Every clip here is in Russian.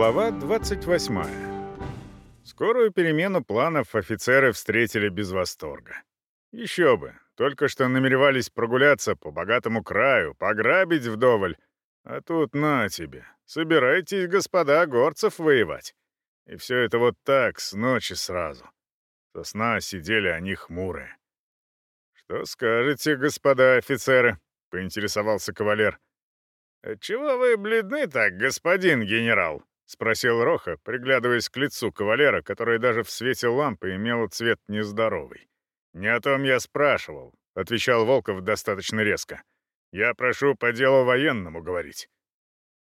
Глава 28. Скорую перемену планов офицеры встретили без восторга. Еще бы, только что намеревались прогуляться по богатому краю, пограбить вдоволь. А тут на тебе, собирайтесь, господа, горцев воевать. И все это вот так, с ночи сразу. Со сна сидели они хмурые. «Что скажете, господа офицеры?» — поинтересовался кавалер. «Чего вы бледны так, господин генерал?» спросил Роха, приглядываясь к лицу кавалера, который даже в свете лампы имел цвет нездоровый. «Не о том я спрашивал», — отвечал Волков достаточно резко. «Я прошу по делу военному говорить».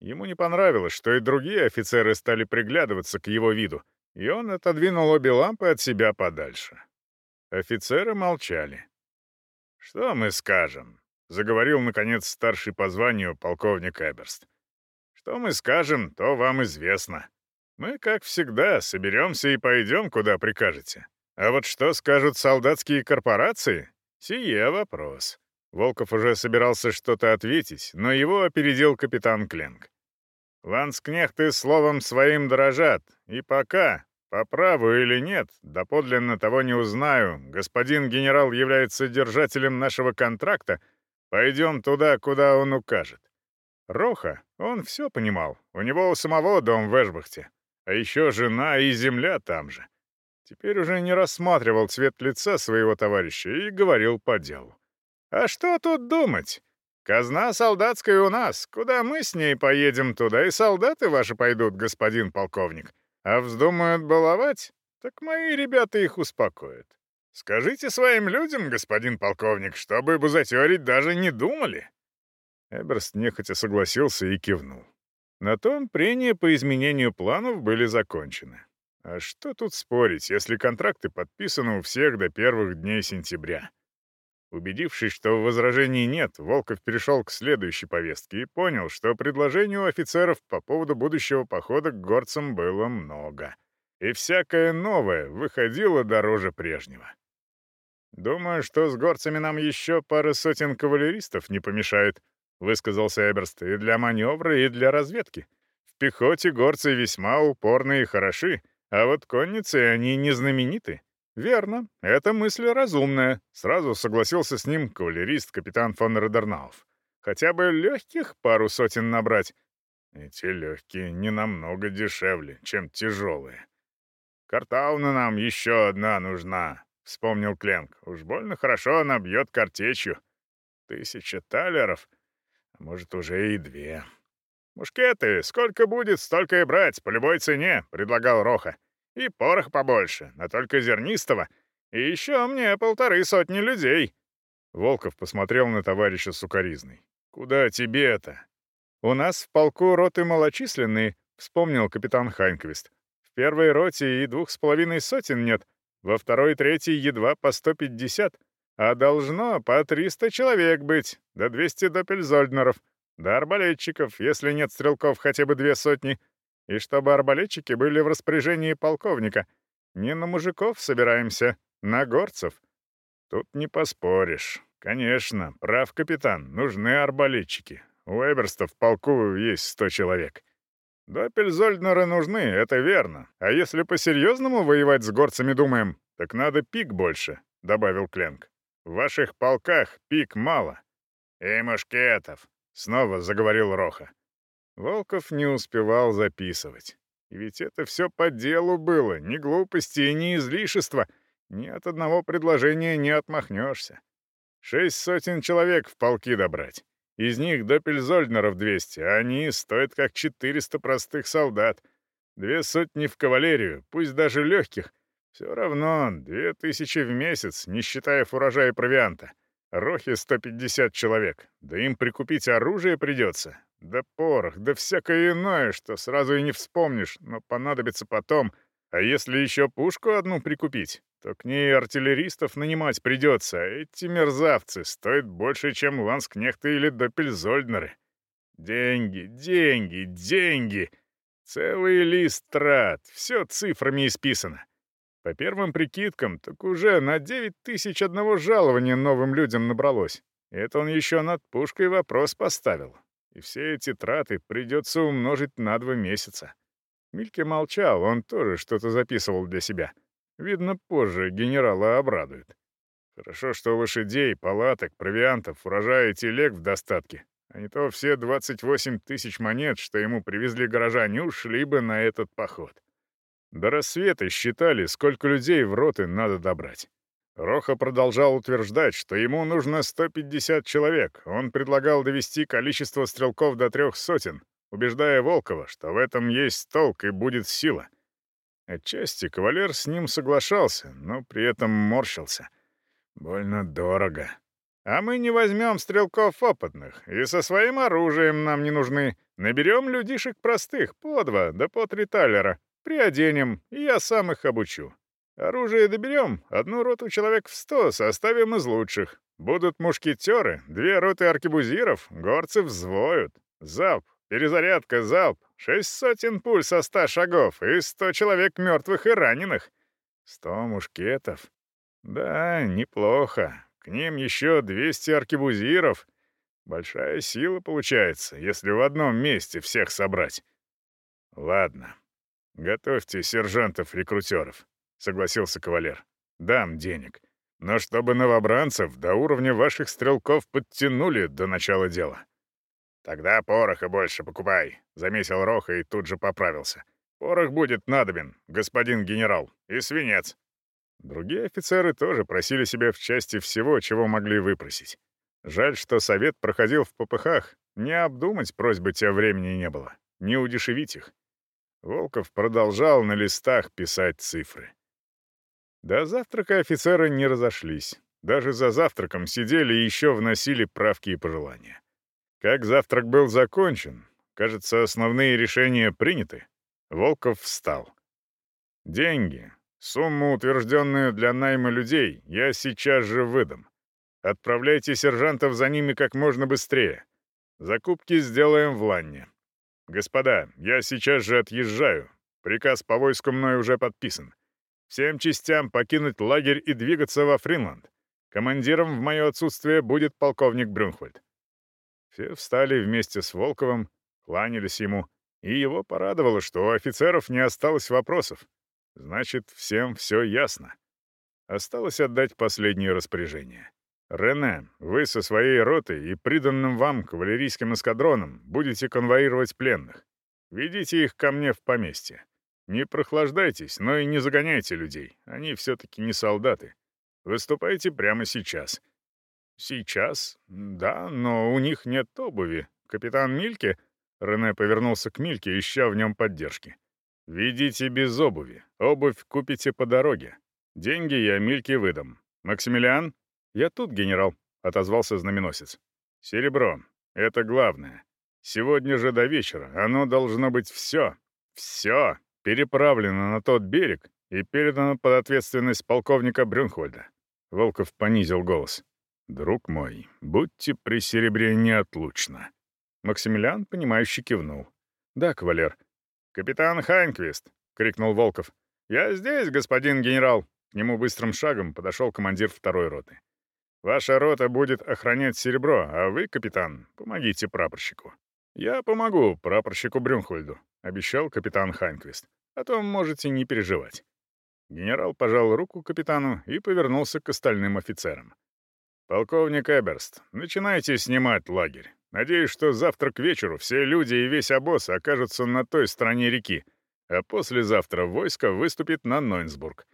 Ему не понравилось, что и другие офицеры стали приглядываться к его Что мы скажем, то вам известно. Мы, как всегда, соберемся и пойдем, куда прикажете. А вот что скажут солдатские корпорации? Сие вопрос. Волков уже собирался что-то ответить, но его опередил капитан Кленк. «Ланскнехты словом своим дорожат, и пока, по праву или нет, доподлинно того не узнаю, господин генерал является держателем нашего контракта, пойдем туда, куда он укажет. Роха, он все понимал. У него у самого дом в Эшбахте. А еще жена и земля там же. Теперь уже не рассматривал цвет лица своего товарища и говорил по делу. «А что тут думать? Казна солдатская у нас. Куда мы с ней поедем, туда и солдаты ваши пойдут, господин полковник. А вздумают баловать? Так мои ребята их успокоят. Скажите своим людям, господин полковник, чтобы бузатерить даже не думали. Эберст нехотя согласился и кивнул. На том прения по изменению планов были закончены. А что тут спорить, если контракты подписаны у всех до первых дней сентября? Убедившись, что возражений нет, Волков перешел к следующей повестке и понял, что предложений у офицеров по поводу будущего похода к горцам было много. И всякое новое выходило дороже прежнего. «Думаю, что с горцами нам еще пара сотен кавалеристов не помешает», высказался Эберст, «и для маневра, и для разведки. В пехоте горцы весьма упорные и хороши, а вот конницы они не знамениты». «Верно, эта мысль разумная», — сразу согласился с ним кавалерист капитан фон Родернауф. «Хотя бы легких пару сотен набрать». «Эти легкие не намного дешевле, чем тяжелые. Картауна нам еще одна нужна, — вспомнил Кленк. «Уж больно хорошо она бьет картечью. Тысяча талеров, а Может, уже и две. «Мушкеты! Сколько будет, столько и брать, по любой цене!» — предлагал Роха. «И порох побольше, но только зернистого. И еще мне полторы сотни людей!» Волков посмотрел на товарища сукаризный. «Куда тебе это?» «У нас в полку роты малочисленные», — вспомнил капитан Хайнквист. «В первой роте и двух с половиной сотен нет, во второй и третьей едва по сто пятьдесят. А должно по 300 человек быть, до 200 доппельзольднеров, до арбалетчиков, если нет стрелков хотя бы две сотни, и чтобы арбалетчики были в распоряжении полковника. Не на мужиков собираемся, на горцев. Тут не поспоришь. Конечно, прав капитан, нужны арбалетчики. У Эберста в полку есть 100 человек. Доппельзольднеры нужны, это верно. А если по-серьезному воевать с горцами думаем, так надо пик больше, — добавил Кленк. «В ваших полках пик мало». «И мушкетов», — снова заговорил Роха. Волков не успевал записывать. И ведь это все по делу было, ни глупости и ни излишества. Ни от одного предложения не отмахнешься. Шесть сотен человек в полки добрать. Из них до пельзольднеров 200, а они стоят как 400 простых солдат. Две сотни в кавалерию, пусть даже легких. Все равно, две тысячи в месяц, не считая фуража и провианта. Рохи 150 человек, да им прикупить оружие придется. Да порох, да всякое иное, что сразу и не вспомнишь, но понадобится потом. А если еще пушку одну прикупить, то к ней артиллеристов нанимать придется, эти мерзавцы стоят больше, чем ланскнехты или доппельзольднеры. Деньги, деньги, деньги. Целый лист трат, все цифрами исписано. По первым прикидкам, так уже на 9 тысяч одного жалования новым людям набралось. Это он еще над пушкой вопрос поставил. И все эти траты придется умножить на два месяца. Мильке молчал, он тоже что-то записывал для себя. Видно, позже генерала обрадует. Хорошо, что лошадей, палаток, провиантов, урожая и телег в достатке. А не то все 28 тысяч монет, что ему привезли горожане, ушли бы на этот поход. До рассвета считали, сколько людей в роты надо добрать. Роха продолжал утверждать, что ему нужно 150 человек. Он предлагал довести количество стрелков до трех сотен, убеждая Волкова, что в этом есть толк и будет сила. Отчасти кавалер с ним соглашался, но при этом морщился. «Больно дорого». «А мы не возьмем стрелков опытных, и со своим оружием нам не нужны. Наберем людишек простых, по два, да по три талера. Приоденем, и я сам их обучу. Оружие доберем, одну роту человек в сто составим из лучших. Будут мушкетеры, две роты аркебузиров, горцы взвоют. Залп, перезарядка, залп, шесть сотен пуль со ста шагов и сто человек мертвых и раненых. Сто мушкетов. Да, неплохо. К ним еще двести аркебузиров. Большая сила получается, если в одном месте всех собрать. Ладно, «Готовьте сержантов-рекрутеров», — согласился кавалер. «Дам денег. Но чтобы новобранцев до уровня ваших стрелков подтянули до начала дела». «Тогда пороха больше покупай», — заметил Роха и тут же поправился. «Порох будет надобен, господин генерал, и свинец». Другие офицеры тоже просили себя в части всего, чего могли выпросить. Жаль, что совет проходил в попыхах. Не обдумать просьбы тем времени не было, не удешевить их. Волков продолжал на листах писать цифры. До завтрака офицеры не разошлись. Даже за завтраком сидели и еще вносили правки и пожелания. Как завтрак был закончен, кажется, основные решения приняты, Волков встал. «Деньги, сумму, утвержденную для найма людей, я сейчас же выдам. Отправляйте сержантов за ними как можно быстрее. Закупки сделаем в Ланне. «Господа, я сейчас же отъезжаю. Приказ по войску мной уже подписан. Всем частям покинуть лагерь и двигаться во Фринланд. Командиром в мое отсутствие будет полковник Брюнхвальд». Все встали вместе с Волковым, кланялись ему, и его порадовало, что у офицеров не осталось вопросов. Значит, всем все ясно. Осталось отдать последнее распоряжение. Рене, вы со своей ротой и приданным вам кавалерийским эскадроном будете конвоировать пленных. Ведите их ко мне в поместье. Не прохлаждайтесь, но и не загоняйте людей. Они все-таки не солдаты. Выступайте прямо сейчас. Сейчас? Да, но у них нет обуви. Капитан Мильке... Рене повернулся к Мильке, ища в нем поддержки. «Ведите без обуви. Обувь купите по дороге. Деньги я Мильке выдам. Максимилиан, «Я тут, генерал», — отозвался знаменосец. «Серебро. Это главное. Сегодня же до вечера оно должно быть все, все переправлено на тот берег и передано под ответственность полковника Брюнхольда». Волков понизил голос. «Друг мой, будьте при серебре неотлучно». Максимилиан, понимающе кивнул. «Да, кавалер». «Капитан Хайнквист!» — крикнул Волков. «Я здесь, господин генерал!» К нему быстрым шагом подошел командир второй роты. Ваша рота будет охранять серебро, а вы, капитан, помогите прапорщику». «Я помогу прапорщику Брюнхольду», — обещал капитан Хайнквист. О а том можете не переживать». Генерал пожал руку капитану и повернулся к остальным офицерам. «Полковник Эберст, начинайте снимать лагерь. Надеюсь, что завтра к вечеру все люди и весь обоз окажутся на той стороне реки, а послезавтра войско выступит на Нойнсбург».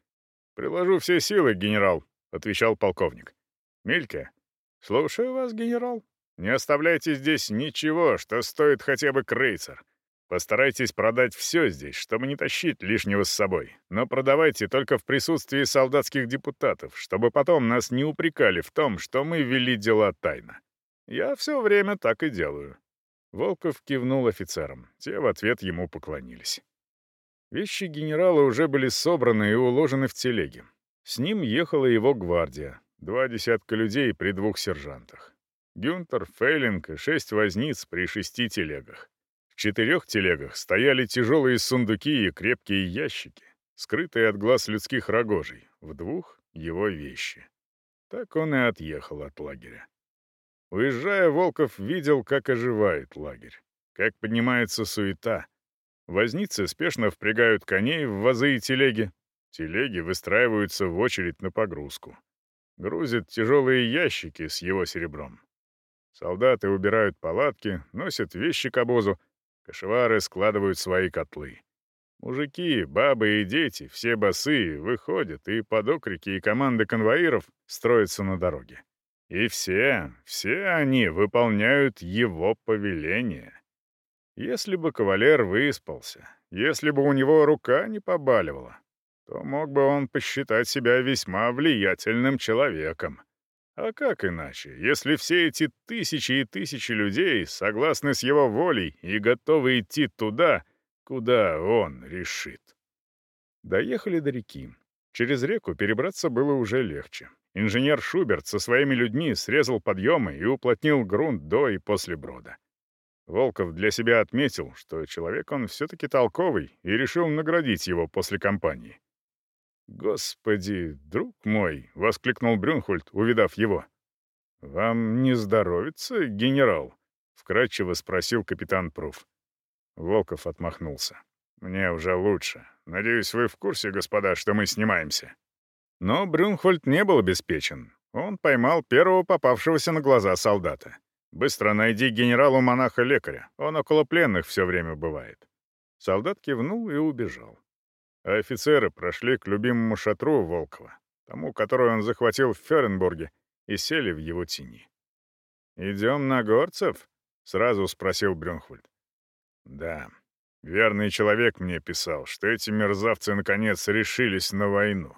«Приложу все силы, генерал», — отвечал полковник. Милька, слушаю вас, генерал. Не оставляйте здесь ничего, что стоит хотя бы крейцер. Постарайтесь продать все здесь, чтобы не тащить лишнего с собой. Но продавайте только в присутствии солдатских депутатов, чтобы потом нас не упрекали в том, что мы вели дела тайно. Я все время так и делаю». Волков кивнул офицерам. Те в ответ ему поклонились. Вещи генерала уже были собраны и уложены в телеге. С ним ехала его гвардия, Два десятка людей при двух сержантах. Гюнтер, Фейлинг и шесть возниц при шести телегах. В четырех телегах стояли тяжелые сундуки и крепкие ящики, скрытые от глаз людских рогожей, в двух — его вещи. Так он и отъехал от лагеря. Уезжая, Волков видел, как оживает лагерь, как поднимается суета. Возницы спешно впрягают коней в вазы и телеги. Телеги выстраиваются в очередь на погрузку грузит тяжелые ящики с его серебром. Солдаты убирают палатки, носят вещи к обозу, кошевары складывают свои котлы. Мужики, бабы и дети, все босые, выходят и под окрики и команды конвоиров строятся на дороге. И все, все они выполняют его повеление. Если бы кавалер выспался, если бы у него рука не побаливала, то мог бы он посчитать себя весьма влиятельным человеком. А как иначе, если все эти тысячи и тысячи людей согласны с его волей и готовы идти туда, куда он решит? Доехали до реки. Через реку перебраться было уже легче. Инженер Шуберт со своими людьми срезал подъемы и уплотнил грунт до и после брода. Волков для себя отметил, что человек он все-таки толковый, и решил наградить его после кампании. Господи, друг мой!» — воскликнул Брюнхольд, увидав его. «Вам не здоровится, генерал?» — вкратчиво спросил капитан Пруф. Волков отмахнулся. «Мне уже лучше. Надеюсь, вы в курсе, господа, что мы снимаемся». Но Брюнхольд не был обеспечен. Он поймал первого попавшегося на глаза солдата. «Быстро найди генералу-монаха-лекаря. Он около пленных все время бывает». Солдат кивнул и убежал. А Офицеры прошли к любимому шатру Волкова, тому, который он захватил в Ференбурге, и сели в его тени. «Идем на горцев?» — сразу спросил Брюнхвальд. «Да. Верный человек мне писал, что эти мерзавцы наконец решились на войну.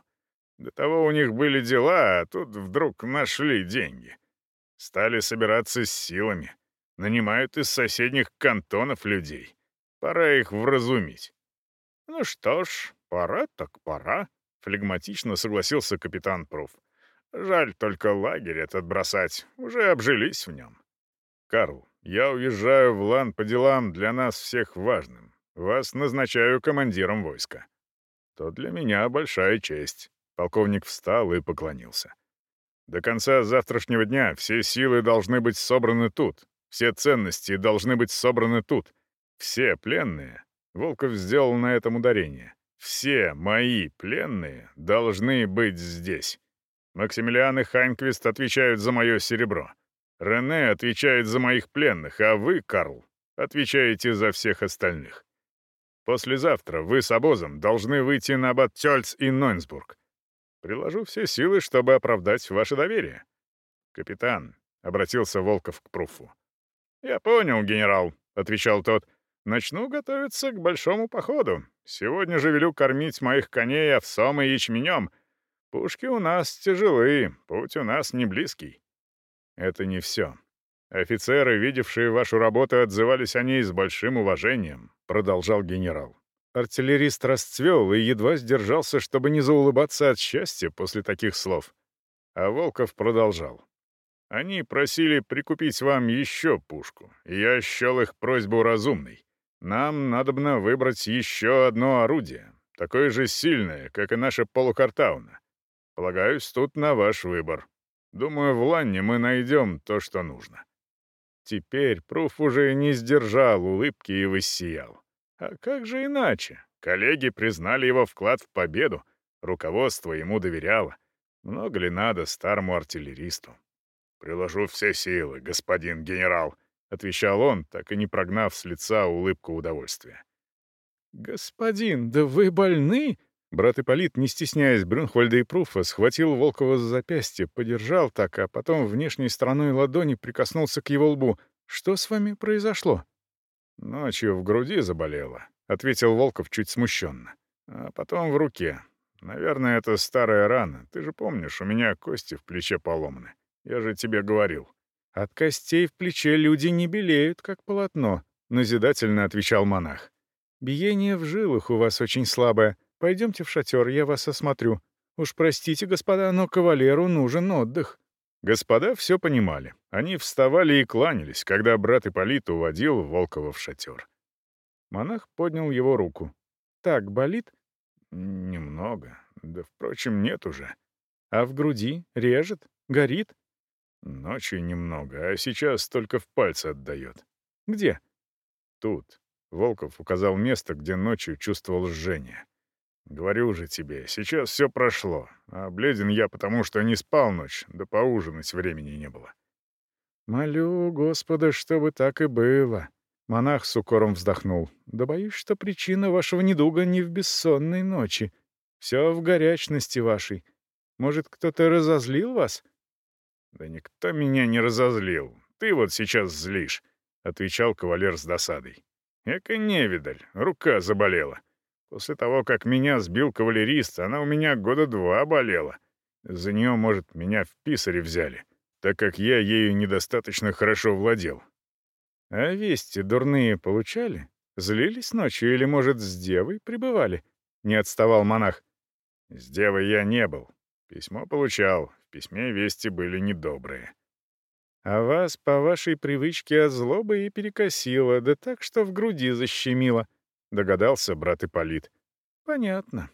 До того у них были дела, а тут вдруг нашли деньги. Стали собираться с силами. Нанимают из соседних кантонов людей. Пора их вразумить». Ну что ж, пора так пора, флегматично согласился капитан Пруф. Жаль только лагерь этот бросать, уже обжились в нем. Карл, я уезжаю в Лан по делам для нас всех важным. Вас назначаю командиром войска. То для меня большая честь. Полковник встал и поклонился. До конца завтрашнего дня все силы должны быть собраны тут, все ценности должны быть собраны тут. Все пленные Волков сделал на этом ударение. «Все мои пленные должны быть здесь. Максимилиан и Ханьквист отвечают за мое серебро. Рене отвечает за моих пленных, а вы, Карл, отвечаете за всех остальных. Послезавтра вы с обозом должны выйти на Баттельц и Нойнсбург. Приложу все силы, чтобы оправдать ваше доверие». «Капитан», — обратился Волков к Пруфу. «Я понял, генерал», — отвечал тот, — Начну готовиться к большому походу. Сегодня же велю кормить моих коней овсом и ячменем. Пушки у нас тяжелые, путь у нас не близкий. Это не все. Офицеры, видевшие вашу работу, отзывались о ней с большим уважением, продолжал генерал. Артиллерист расцвел и едва сдержался, чтобы не заулыбаться от счастья после таких слов. А Волков продолжал. Они просили прикупить вам еще пушку, и я счел их просьбу разумной. Нам надобно выбрать еще одно орудие, такое же сильное, как и наше полукартауна. Полагаюсь, тут на ваш выбор. Думаю, в Ланне мы найдем то, что нужно». Теперь Пруф уже не сдержал улыбки и воссиял. А как же иначе? Коллеги признали его вклад в победу, руководство ему доверяло. Много ли надо старому артиллеристу? «Приложу все силы, господин генерал», отвечал он, так и не прогнав с лица улыбку удовольствия. «Господин, да вы больны?» Брат Ипполит, не стесняясь Брюнхвальда и Пруфа, схватил Волкова за запястье, подержал так, а потом внешней стороной ладони прикоснулся к его лбу. «Что с вами произошло?» «Ночью в груди заболело», — ответил Волков чуть смущенно. «А потом в руке. Наверное, это старая рана. Ты же помнишь, у меня кости в плече поломаны. Я же тебе говорил». От костей в плече люди не белеют, как полотно», — назидательно отвечал монах. «Биение в жилах у вас очень слабое. Пойдемте в шатер, я вас осмотрю. Уж простите, господа, но кавалеру нужен отдых». Господа все понимали. Они вставали и кланялись, когда брат Ипполит уводил Волкова в шатер. Монах поднял его руку. «Так, болит?» «Немного. Да, впрочем, нет уже». «А в груди? Режет? Горит?» Ночи немного, а сейчас только в пальцы отдает. Где? Тут. Волков указал место, где ночью чувствовал жжение. Говорю же тебе, сейчас все прошло. А бледен я потому, что не спал ночь, да поужинать времени не было. Молю Господа, чтобы так и было. Монах с укором вздохнул. Да боюсь, что причина вашего недуга не в бессонной ночи. Все в горячности вашей. Может, кто-то разозлил вас? — да никто меня не разозлил. Ты вот сейчас злишь», — отвечал кавалер с досадой. «Эка невидаль, рука заболела. После того, как меня сбил кавалерист, она у меня года два болела. За нее, может, меня в писаре взяли, так как я ею недостаточно хорошо владел». «А вести дурные получали? Злились ночью или, может, с девой пребывали?» — не отставал монах. «С девой я не был. Письмо получал, письме вести были недобрые. А вас по вашей привычке от злобы и перекосило, да так, что в груди защемило, — догадался брат Ипполит. Понятно.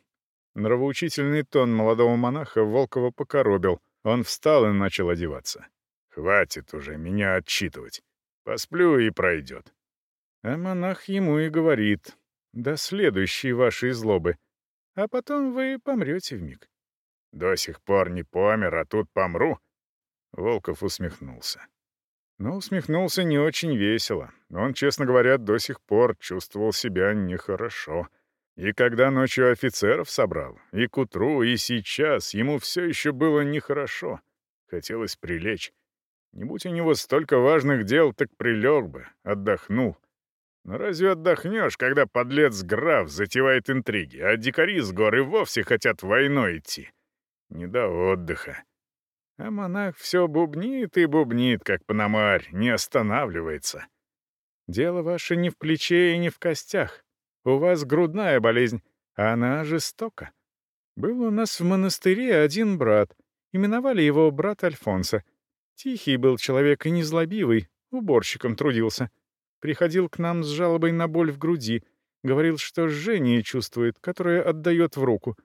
Нравоучительный тон молодого монаха Волкова покоробил. Он встал и начал одеваться. «Хватит уже меня отчитывать. Посплю и пройдет». А монах ему и говорит, «До следующей вашей злобы, а потом вы помрете вмиг». До сих пор не помер, а тут помру?» Волков усмехнулся. Но «Ну, усмехнулся не очень весело. Он, честно говоря, до сих пор чувствовал себя нехорошо. И когда ночью офицеров собрал, и к утру, и сейчас, ему все еще было нехорошо. Хотелось прилечь. Не будь у него столько важных дел, так прилег бы, отдохнул. Но разве отдохнешь, когда подлец-граф затевает интриги, а дикари с горы вовсе хотят войной идти? Не до отдыха. А монах все бубнит и бубнит, как пономарь, не останавливается. Дело ваше не в плече и не в костях. У вас грудная болезнь, а она жестока. Был у нас в монастыре один брат. Именовали его брат Альфонсо. Тихий был человек и незлобивый, уборщиком трудился. Приходил к нам с жалобой на боль в груди. Говорил, что жжение чувствует, которое отдает в руку.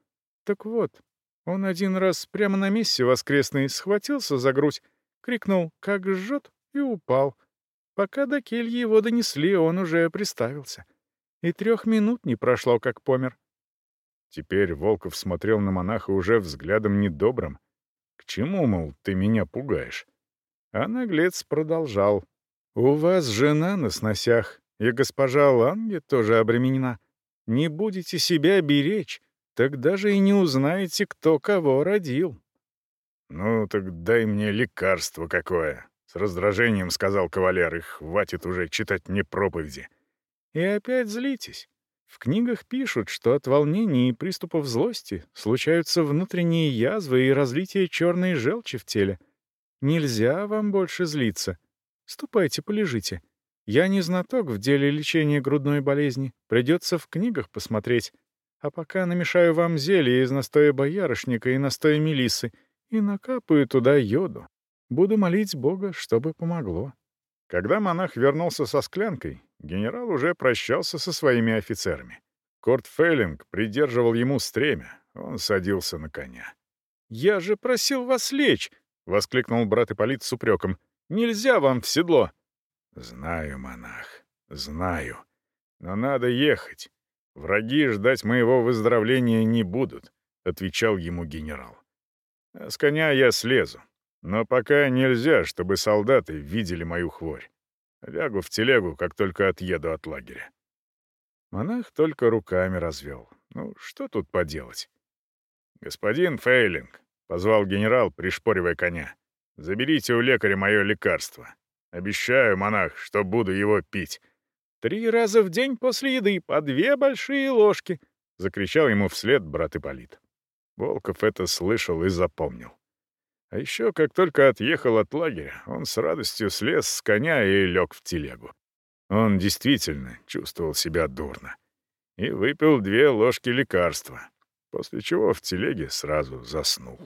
Так вот, он один раз прямо на месте воскресный схватился за грудь, крикнул «Как жжет!» и упал. Пока до кельи его донесли, он уже приставился. И трех минут не прошло, как помер. Теперь Волков смотрел на монаха уже взглядом недобрым. «К чему, мол, ты меня пугаешь?» А наглец продолжал. «У вас жена на сносях, и госпожа Ланге тоже обременена. Не будете себя беречь, так даже и не узнаете, кто кого родил». «Ну, так дай мне лекарство какое!» — с раздражением сказал кавалер, и хватит уже читать мне проповеди. И опять злитесь. В книгах пишут, что от волнений и приступов злости случаются внутренние язвы и разлитие черной желчи в теле. Нельзя вам больше злиться. Ступайте, полежите. Я не знаток в деле лечения грудной болезни. Придется в книгах посмотреть. А пока намешаю вам зелье из настоя боярышника и настоя мелисы и накапаю туда йоду. Буду молить Бога, чтобы помогло». Когда монах вернулся со склянкой, генерал уже прощался со своими офицерами. Корт Фейлинг придерживал ему стремя, он садился на коня. «Я же просил вас лечь!» — воскликнул брат Ипполит с упреком. «Нельзя вам в седло!» «Враги ждать моего выздоровления не будут», — отвечал ему генерал. «С коня я слезу, но пока нельзя, чтобы солдаты видели мою хворь. Лягу в телегу, как только отъеду от лагеря». Монах только руками развел. Ну, что тут поделать? «Господин Фейлинг», — позвал генерал, пришпоривая коня, — «заберите у лекаря мое лекарство. Обещаю, монах, что буду его пить». «Три раза в день после еды, по две большие ложки!» — закричал ему вслед брат Ипполит. Волков это слышал и запомнил. А еще, как только отъехал от лагеря, он с радостью слез с коня и лег в телегу. Он действительно чувствовал себя дурно. И выпил две ложки лекарства, после чего в телеге сразу заснул.